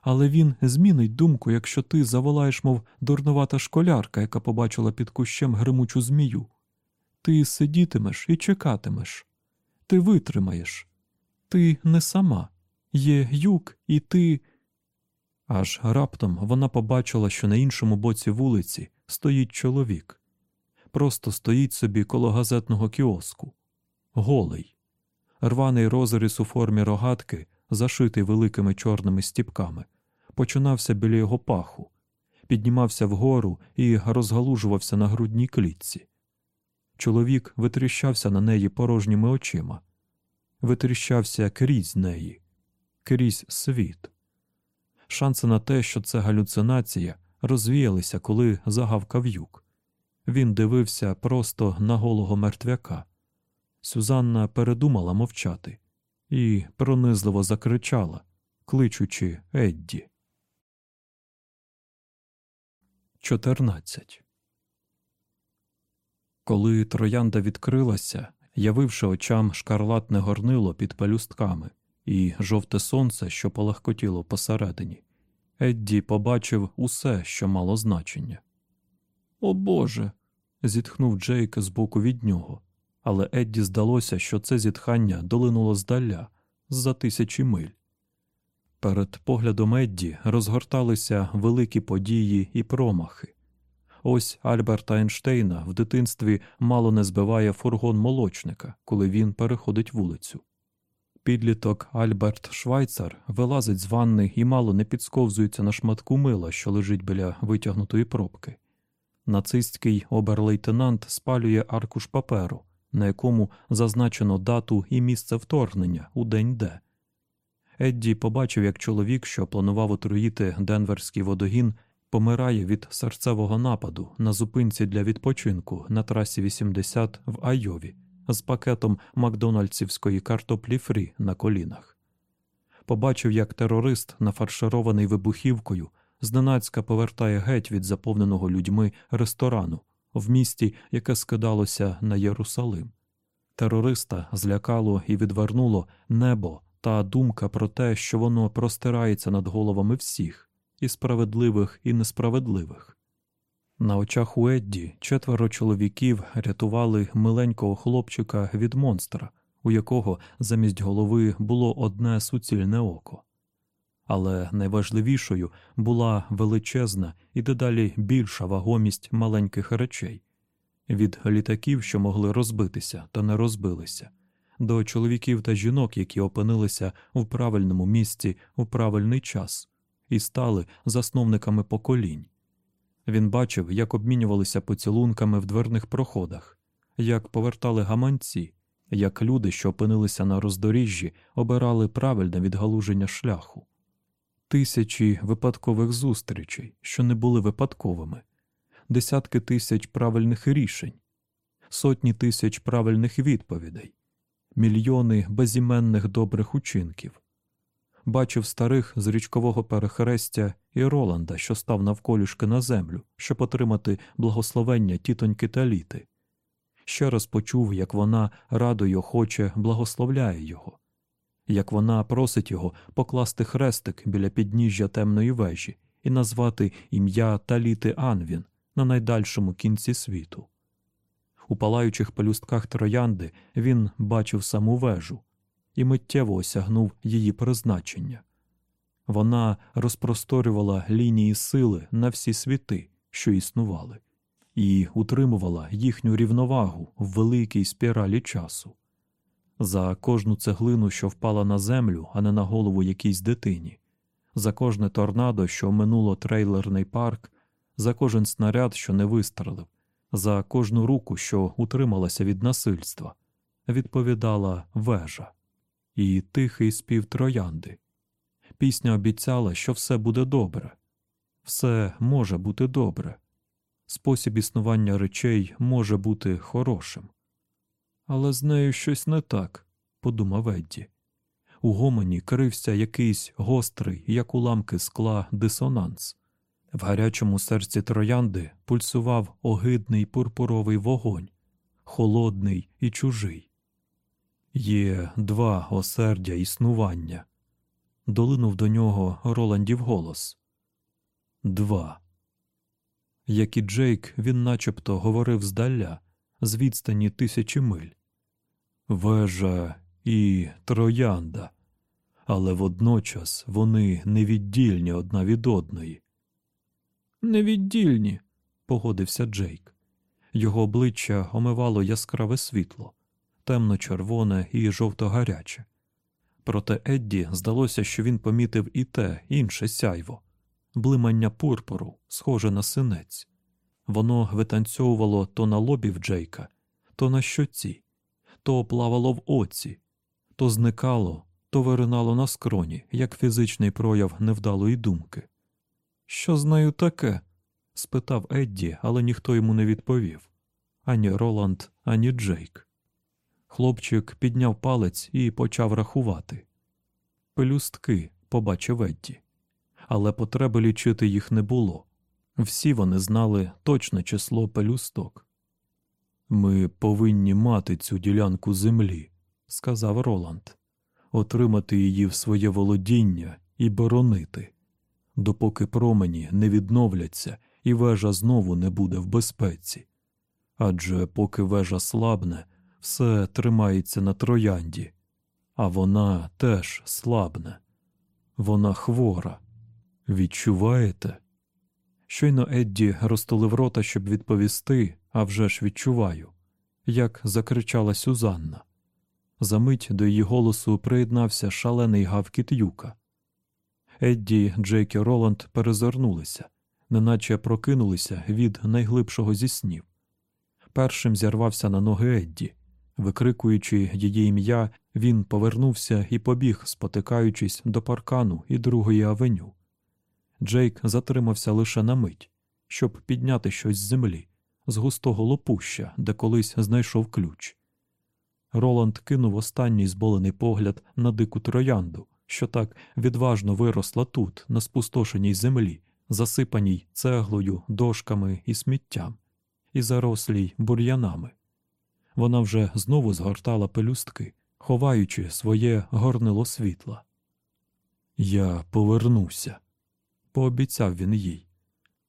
Але він змінить думку, якщо ти заволаєш, мов дурнувата школярка, яка побачила під кущем гримучу змію. Ти сидітимеш і чекатимеш. Ти витримаєш. Ти не сама. Є юк, і ти. Аж раптом вона побачила, що на іншому боці вулиці стоїть чоловік. Просто стоїть собі коло газетного кіоску. Голий. Рваний розріз у формі рогатки, зашитий великими чорними стіпками, починався біля його паху, піднімався вгору і розгалужувався на грудній клітці. Чоловік витріщався на неї порожніми очима, витріщався крізь неї, крізь світ. Шанси на те, що це галюцинація, розвіялися, коли загавкав юк. Він дивився просто на голого мертвяка. Сюзанна передумала мовчати і пронизливо закричала, кличучи Едді. 14. Коли троянда відкрилася, явивши очам шкарлатне горнило під пелюстками і жовте сонце, що полагкотіло посередині, Едді побачив усе, що мало значення. О Боже. зітхнув Джейк збоку від нього, але Едді здалося, що це зітхання долинуло здаля, з-за тисячі миль. Перед поглядом Едді розгорталися великі події і промахи. Ось Альберта Ейнштейна в дитинстві мало не збиває фургон молочника, коли він переходить вулицю. Підліток Альберт Швайцар вилазить з ванни і мало не підсковзується на шматку мила, що лежить біля витягнутої пробки. Нацистський оберлейтенант спалює аркуш паперу, на якому зазначено дату і місце вторгнення у день Д. Едді побачив, як чоловік, що планував отруїти денверський водогін, помирає від серцевого нападу на зупинці для відпочинку на трасі 80 в Айові з пакетом Макдональдсівської картоплі фрі на колінах. Побачив, як терорист, нафарширований вибухівкою, зненацька повертає геть від заповненого людьми ресторану в місті, яке скидалося на Єрусалим. Терориста злякало і відвернуло небо та думка про те, що воно простирається над головами всіх, і справедливих, і несправедливих. На очах у Едді четверо чоловіків рятували миленького хлопчика від монстра, у якого замість голови було одне суцільне око. Але найважливішою була величезна і дедалі більша вагомість маленьких речей від літаків, що могли розбитися та не розбилися, до чоловіків та жінок, які опинилися в правильному місці у правильний час і стали засновниками поколінь. Він бачив, як обмінювалися поцілунками в дверних проходах, як повертали гаманці, як люди, що опинилися на роздоріжжі, обирали правильне відгалуження шляху, тисячі випадкових зустрічей, що не були випадковими, десятки тисяч правильних рішень, сотні тисяч правильних відповідей, мільйони безіменних добрих учинків. Бачив старих з річкового перехрестя і Роланда, що став навколішки на землю, щоб отримати благословення тітоньки та літи. Ще раз почув, як вона радо й охоче благословляє його, як вона просить його покласти хрестик біля підніжжя темної вежі і назвати ім'я Таліти Анвін на найдальшому кінці світу. У палаючих пелюстках троянди він бачив саму вежу і миттєво осягнув її призначення. Вона розпросторювала лінії сили на всі світи, що існували, і утримувала їхню рівновагу в великій спіралі часу. За кожну цеглину, що впала на землю, а не на голову якійсь дитині, за кожне торнадо, що минуло трейлерний парк, за кожен снаряд, що не вистрелив, за кожну руку, що утрималася від насильства, відповідала вежа і тихий спів троянди. Пісня обіцяла, що все буде добре, все може бути добре, спосіб існування речей може бути хорошим. Але з нею щось не так, подумав Едді. У гомоні крився якийсь гострий, як уламки скла, дисонанс. В гарячому серці троянди пульсував огидний пурпуровий вогонь, холодний і чужий. Є два осердя існування. Долинув до нього Роландів голос. Два. Як і Джейк, він начебто говорив здаля, з відстані тисячі миль. Вежа і троянда, але водночас вони невіддільні одна від одної. Невіддільні, погодився Джейк. Його обличчя омивало яскраве світло, темно-червоне і жовто-гаряче. Проте Едді здалося, що він помітив і те інше сяйво, блимання пурпуру, схоже на синець. Воно витанцьовувало то на лобі в Джейка, то на щоці, то плавало в оці, то зникало, то виринало на скроні, як фізичний прояв невдалої думки. Що з нею таке? спитав Едді, але ніхто йому не відповів ані Роланд, ані Джейк. Хлопчик підняв палець і почав рахувати. Пелюстки побачив Едді, але потреби лічити їх не було. Всі вони знали точне число пелюсток. Ми повинні мати цю ділянку землі, сказав Роланд, отримати її в своє володіння і боронити, допоки промені не відновляться і вежа знову не буде в безпеці. Адже поки вежа слабне, все тримається на троянді, а вона теж слабне, вона хвора. Відчуваєте? Щойно Едді розтулив рота, щоб відповісти, а вже ж відчуваю, як закричала Сюзанна. Замить до її голосу приєднався шалений гавкіт юка. Едді, Джейк і Роланд перезирнулися, неначе прокинулися від найглибшого зі снів. Першим зірвався на ноги Едді. Викрикуючи її ім'я, він повернувся і побіг, спотикаючись до паркану і другої авеню. Джейк затримався лише на мить, щоб підняти щось з землі, з густого лопуща, де колись знайшов ключ. Роланд кинув останній зболений погляд на дику троянду, що так відважно виросла тут, на спустошеній землі, засипаній цеглою, дошками і сміттям, і зарослій бур'янами. Вона вже знову згортала пелюстки, ховаючи своє горнило світла. Я повернуся, пообіцяв він їй.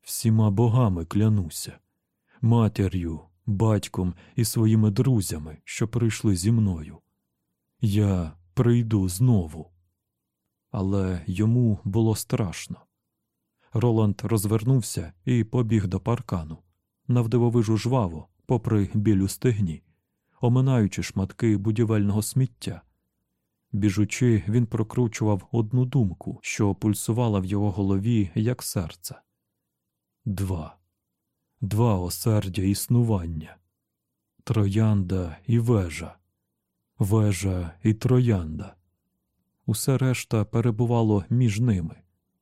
Всіма богами клянуся, матір'ю, батьком і своїми друзями, що прийшли зі мною. Я прийду знову. Але йому було страшно. Роланд розвернувся і побіг до паркану, навдивовижу жваво, попри біль у стегні, оминаючи шматки будівельного сміття. Біжучи, він прокручував одну думку, що пульсувала в його голові, як серце. Два. Два осердя існування. Троянда і вежа, вежа і троянда. Усе решта перебувало між ними,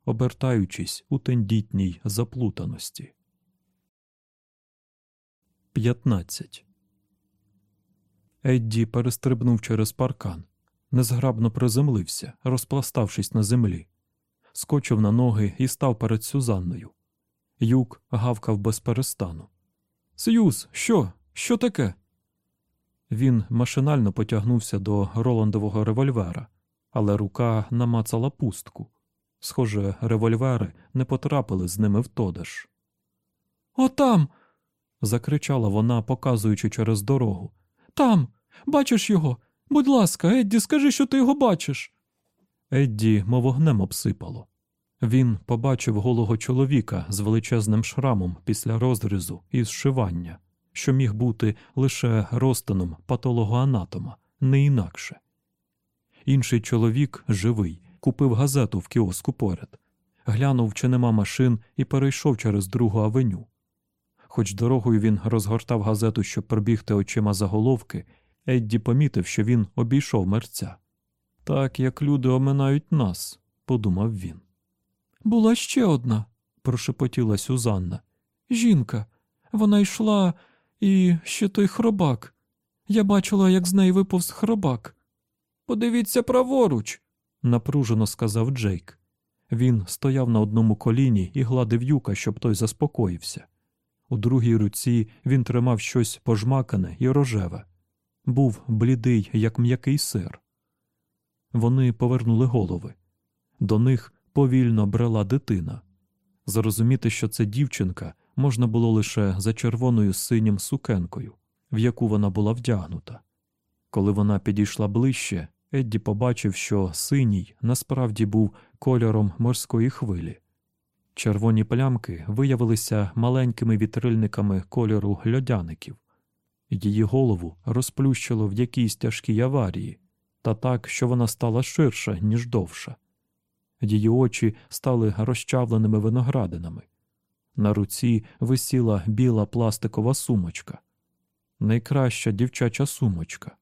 обертаючись у тендітній заплутаності. 15. Едді перестрибнув через паркан, незграбно приземлився, розпластавшись на землі, скочив на ноги і став перед Сюзанною. Юк гавкав без перестану. Сюз, що? Що таке? Він машинально потягнувся до Роландового револьвера, але рука намацала пустку. Схоже, револьвери не потрапили з ними в тодеш. Отам. закричала вона, показуючи через дорогу. Там, бачиш його. Будь ласка, Едді, скажи, що ти його бачиш. Едді, мов вогнем обсипало. Він побачив голого чоловіка з величезним шрамом після розрізу і зшивання, що міг бути лише розтином патологоанатома, не інакше. Інший чоловік, живий, купив газету в кіоску поряд, глянув, чи нема машин, і перейшов через другу авеню. Хоч дорогою він розгортав газету, щоб пробігти очима заголовки, Едді помітив, що він обійшов мерця. Так як люди оминають нас, подумав він. Була ще одна, прошепотіла Сюзанна. Жінка. Вона йшла, і ще той хробак. Я бачила, як з неї виповз хробак. Подивіться праворуч, напружено сказав Джейк. Він стояв на одному коліні і гладив юка, щоб той заспокоївся. У другій руці він тримав щось пожмакане і рожеве. Був блідий, як м'який сир. Вони повернули голови. До них повільно брела дитина. Зрозуміти, що це дівчинка, можна було лише за червоною синім сукенкою, в яку вона була вдягнута. Коли вона підійшла ближче, Едді побачив, що синій насправді був кольором морської хвилі. Червоні плямки виявилися маленькими вітрильниками кольору льодяників. Її голову розплющило в якійсь тяжкій аварії, та так, що вона стала ширша, ніж довша. Її очі стали розчавленими виноградинами. На руці висіла біла пластикова сумочка. Найкраща дівчача сумочка.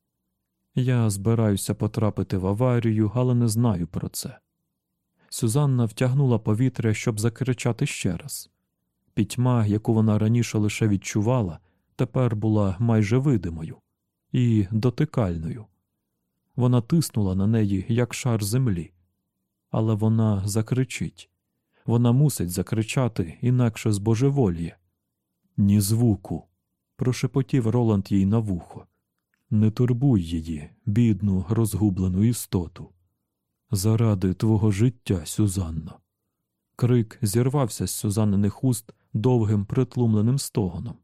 Я збираюся потрапити в аварію, але не знаю про це. Сюзанна втягнула повітря, щоб закричати ще раз. Пітьма, яку вона раніше лише відчувала, тепер була майже видимою і дотикальною. Вона тиснула на неї, як шар землі, але вона закричить. Вона мусить закричати, інакше збожеволіє. Ні звуку. прошепотів Роланд їй на вухо. Не турбуй її, бідну, розгублену істоту. Заради твого життя, Сюзанно. Крик зірвався з Сюзанниних уст довгим притлумленим стогоном.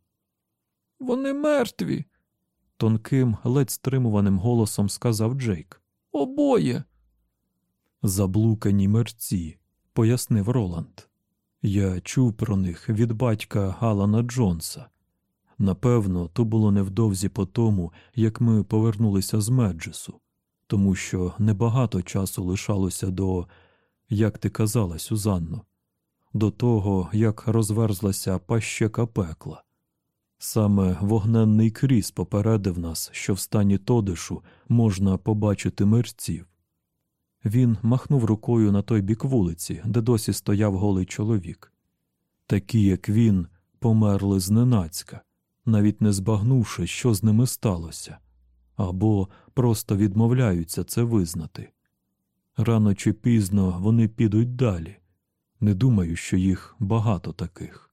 Вони мертві. тонким, ледь стримуваним голосом сказав Джейк. Обоє. Заблукані мерці, пояснив Роланд. Я чув про них від батька Галана Джонса. Напевно, то було невдовзі по тому, як ми повернулися з Меджесу, тому що небагато часу лишалося до, як ти казала, Сюзанно, до того, як розверзлася пащека пекла. Саме вогненний кріс попередив нас, що в стані Тодишу можна побачити мерців. Він махнув рукою на той бік вулиці, де досі стояв голий чоловік. Такі, як він, померли зненацька, навіть не збагнувши, що з ними сталося, або просто відмовляються це визнати. Рано чи пізно вони підуть далі. Не думаю, що їх багато таких.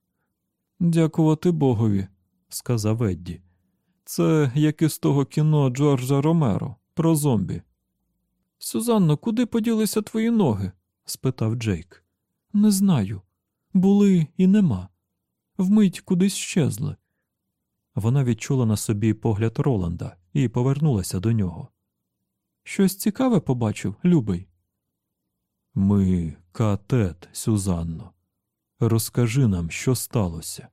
Дякувати Богові, сказав Едді. Це як із того кіно Джорджа Ромеро про зомбі. Сюзанно, куди поділися твої ноги? спитав Джейк. Не знаю. Були і нема. Вмить кудись щезли. Вона відчула на собі погляд Роланда і повернулася до нього. Щось цікаве побачив, любий. Ми катет, Сюзанно. Розкажи нам, що сталося.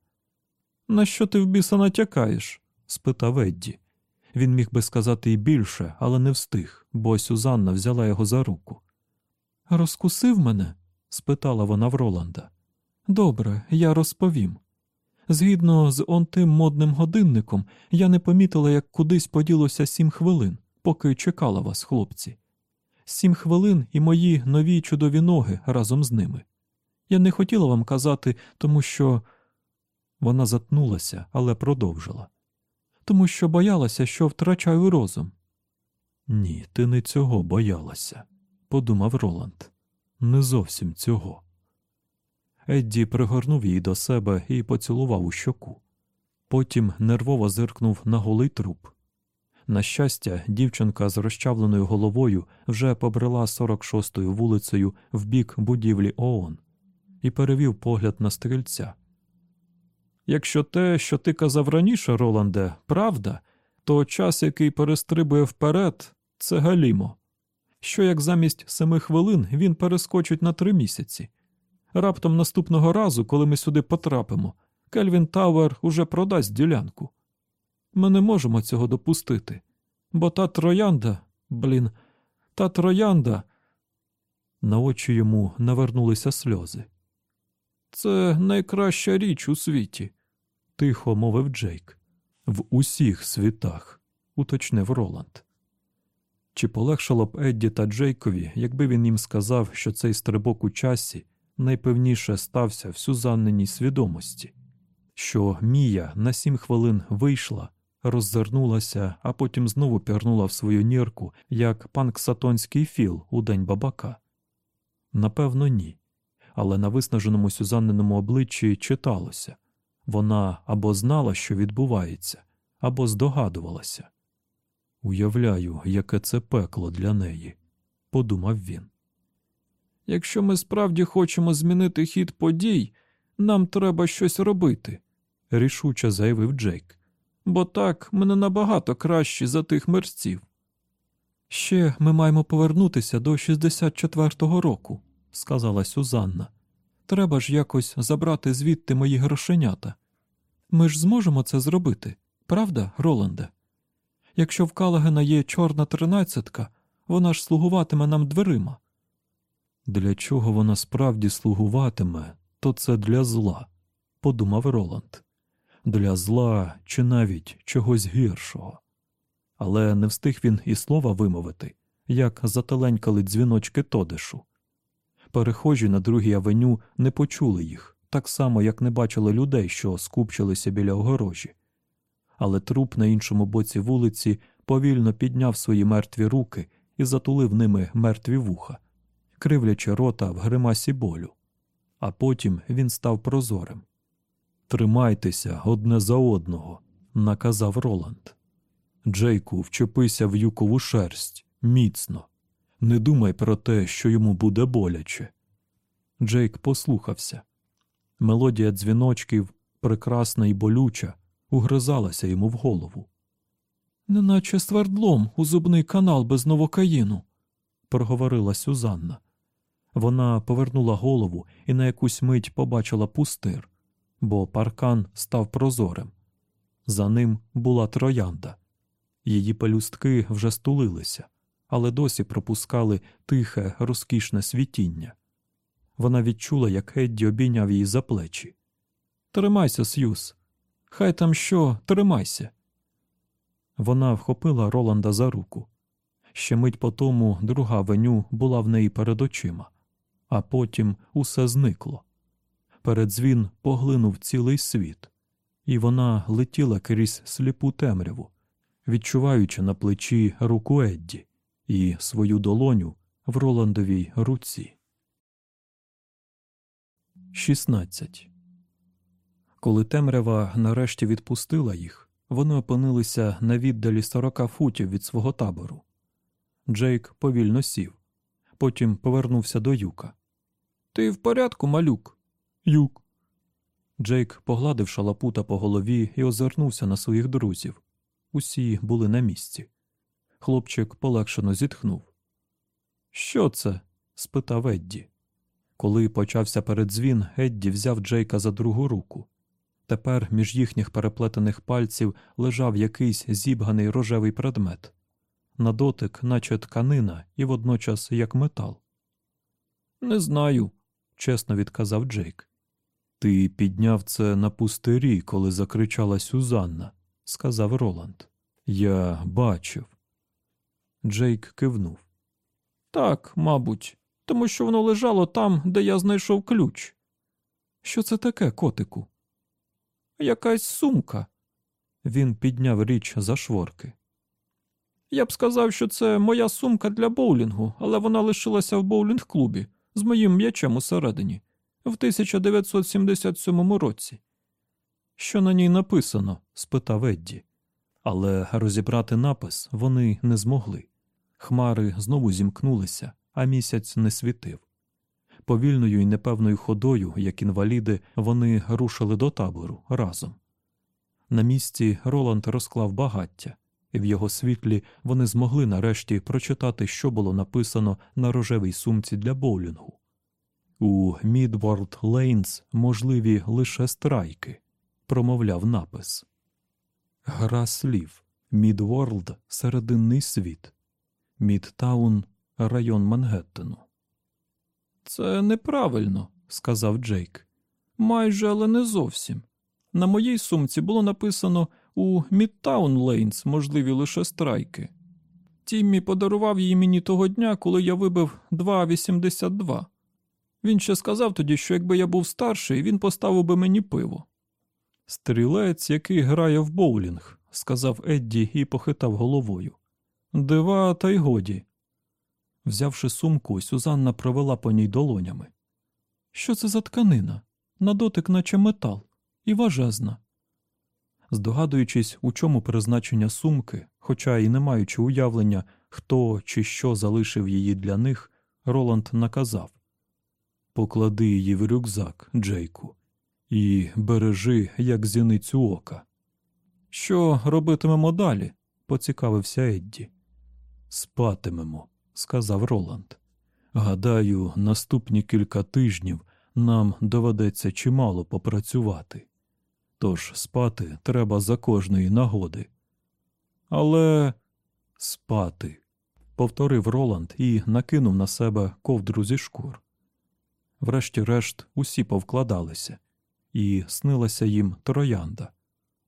На що ти в біса натякаєш? спитав Едді. Він міг би сказати і більше, але не встиг, бо Сюзанна взяла його за руку. Розкусив мене? спитала вона в Роланда. Добре, я розповім. Згідно з он тим модним годинником, я не помітила, як кудись поділося сім хвилин, поки чекала вас, хлопці. Сім хвилин і мої нові чудові ноги разом з ними. Я не хотіла вам казати, тому що. Вона затнулася, але продовжила. Тому що боялася, що втрачаю розум. Ні, ти не цього боялася, подумав Роланд. Не зовсім цього. Едді пригорнув її до себе і поцілував у щоку. Потім нервово зиркнув на голий труп. На щастя, дівчинка з розчавленою головою вже побрела 46-ю вулицею в бік будівлі ООН і перевів погляд на стрільця. Якщо те, що ти казав раніше, Роланде, правда, то час, який перестрибує вперед, це галімо. Що як замість семи хвилин він перескочить на три місяці. Раптом наступного разу, коли ми сюди потрапимо, Кельвін Тауер уже продасть ділянку. Ми не можемо цього допустити, бо та троянда, блін, та троянда. На очі йому навернулися сльози. Це найкраща річ у світі, тихо мовив Джейк. В усіх світах, уточнив Роланд. Чи полегшало б Едді та Джейкові, якби він їм сказав, що цей стрибок у часі найпевніше стався в Сюзанниній свідомості, що Мія на сім хвилин вийшла, роззирнулася, а потім знову пірнула в свою нірку, як панксатонський філ у день бабака? Напевно, ні. Але на виснаженому Сюзанниному обличчі читалося вона або знала, що відбувається, або здогадувалася. Уявляю, яке це пекло для неї, подумав він. Якщо ми справді хочемо змінити хід подій, нам треба щось робити, рішуче заявив Джейк. Бо так ми не набагато кращі за тих мерців. Ще ми маємо повернутися до 64-го року, сказала Сюзанна. Треба ж якось забрати звідти мої грошенята. Ми ж зможемо це зробити, правда, Роланде? Якщо в Калагена є чорна тринадцятка, вона ж слугуватиме нам дверима. Для чого вона справді слугуватиме, то це для зла, подумав Роланд. Для зла чи навіть чогось гіршого. Але не встиг він і слова вимовити, як зателенькали дзвіночки Тодишу. Перехожі на другій авеню не почули їх, так само, як не бачили людей, що скупчилися біля огорожі. Але труп на іншому боці вулиці повільно підняв свої мертві руки і затулив ними мертві вуха, кривлячи рота в гримасі болю. А потім він став прозорим. Тримайтеся одне за одного, наказав Роланд. Джейку, вчепися в юкову шерсть міцно. Не думай про те, що йому буде боляче. Джейк послухався. Мелодія дзвіночків, прекрасна і болюча, угризалася йому в голову. Неначе ствердлом у зубний канал без новокаїну, проговорила Сюзанна. Вона повернула голову і на якусь мить побачила пустир, бо паркан став прозорим. За ним була троянда. Її пелюстки вже стулилися, але досі пропускали тихе, розкішне світіння. Вона відчула, як Едді обійняв її за плечі. Тримайся, Сьюз. Хай там що, тримайся. Вона вхопила Роланда за руку. Ще мить по тому друга веню була в неї перед очима, а потім усе зникло. Передзвін поглинув цілий світ, і вона летіла крізь сліпу темряву, відчуваючи на плечі руку Едді і свою долоню в Роландовій руці. 16. Коли темрява нарешті відпустила їх, вони опинилися на віддалі 40 футів від свого табору. Джейк повільно сів, потім повернувся до юка. Ти в порядку, малюк? Юк. Джейк погладив шалапута по голові і озирнувся на своїх друзів. Усі були на місці. Хлопчик полегшено зітхнув. Що це? спитав Едді. Коли почався передзвін, Едді взяв Джейка за другу руку. Тепер між їхніх переплетених пальців лежав якийсь зібганий рожевий предмет. На дотик, наче тканина, і водночас як метал. Не знаю, чесно відказав Джейк. Ти підняв це на пустирі, коли закричала Сюзанна, сказав Роланд. Я бачив. Джейк кивнув. Так, мабуть, тому що воно лежало там, де я знайшов ключ. Що це таке, котику? Якась сумка. Він підняв річ за шворки. Я б сказав, що це моя сумка для боулінгу, але вона лишилася в боулінг-клубі з моїм м'ячем усередині в 1977 році. Що на ній написано? спитав Едді. Але розібрати напис вони не змогли. Хмари знову зімкнулися, а місяць не світив. Повільною і непевною ходою, як інваліди, вони рушили до табору разом. На місці Роланд розклав багаття, і в його світлі вони змогли нарешті прочитати, що було написано на рожевій сумці для боулінгу. У Мідворлд Лейнс можливі лише страйки, промовляв напис. Гра слів Мідворлд серединний світ, Мідтаун район Мангеттену. Це неправильно, сказав Джейк. Майже, але не зовсім. На моїй сумці було написано у Мідтаун Лейнс можливі лише страйки. Тіммі подарував її мені того дня, коли я вибив 2,82. Він ще сказав тоді, що якби я був старший, він поставив би мені пиво. Стрілець, який грає в боулінг, сказав Едді і похитав головою. Дива, та й годі. Взявши сумку, Сюзанна провела по ній долонями. Що це за тканина? На дотик, наче метал, і важезна. Здогадуючись, у чому призначення сумки, хоча й не маючи уявлення, хто чи що залишив її для них, Роланд наказав Поклади її в рюкзак, Джейку, і бережи, як зіницю ока. Що робитимемо далі? поцікавився Едді. Спатимемо, сказав Роланд. Гадаю, наступні кілька тижнів нам доведеться чимало попрацювати. Тож спати треба за кожної нагоди. Але спати, повторив Роланд і накинув на себе ковдру зі шкур. Врешті-решт, усі повкладалися, і снилася їм троянда,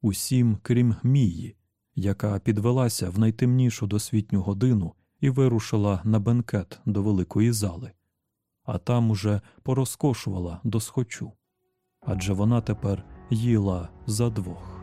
усім, крім Мії, яка підвелася в найтемнішу досвітню годину і вирушила на бенкет до великої зали, а там уже порозкошувала до схочу. Адже вона тепер їла за двох.